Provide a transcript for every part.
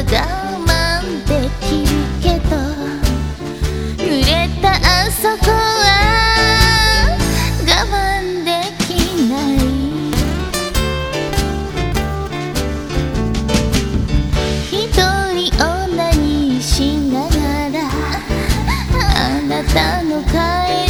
我慢できるけど濡れたあそこは我慢できない。一人女にしながらあなたの帰り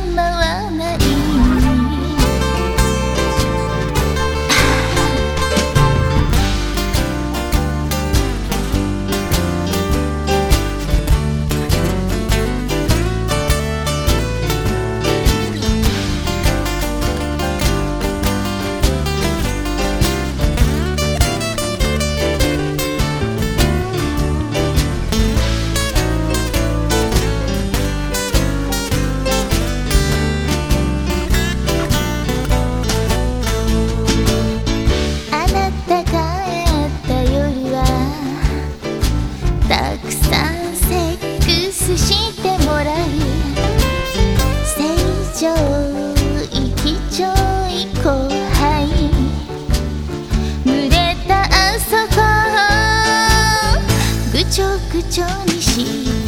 ぐちょぐちょにし